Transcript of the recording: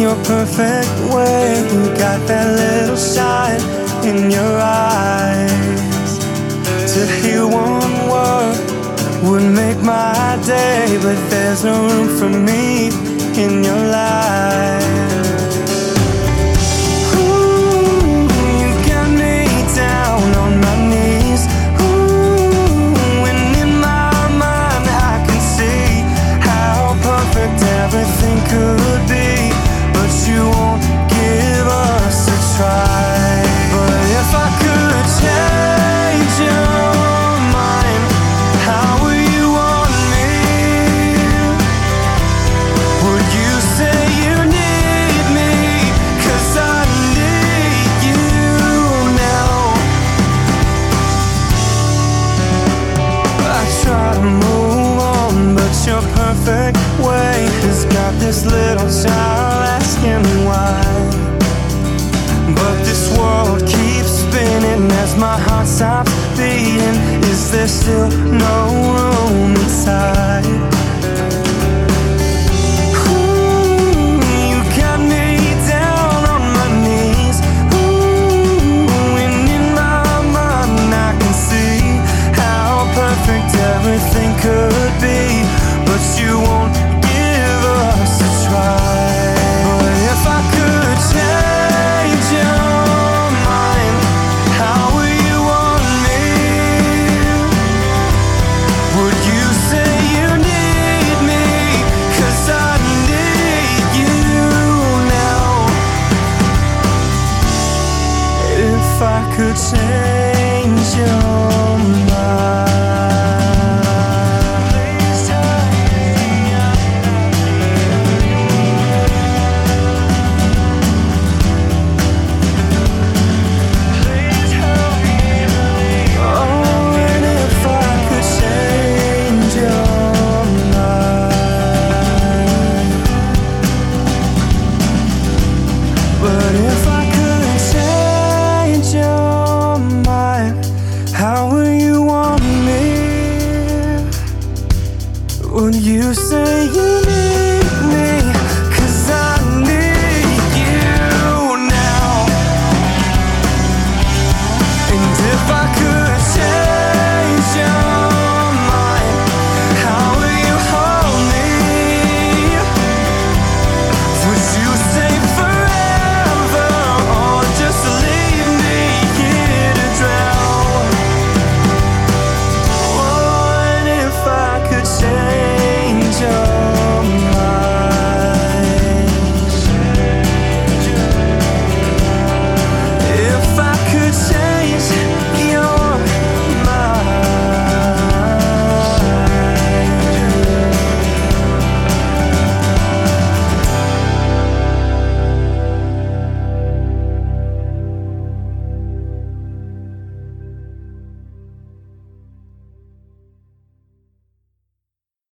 your perfect way. You got that little shine in your eyes. To hear one word would make my day, but there's no room for me in your life. perfect way has got this little child asking me why. But this world keeps spinning as my heart stops beating. Is there still no room? when you say you need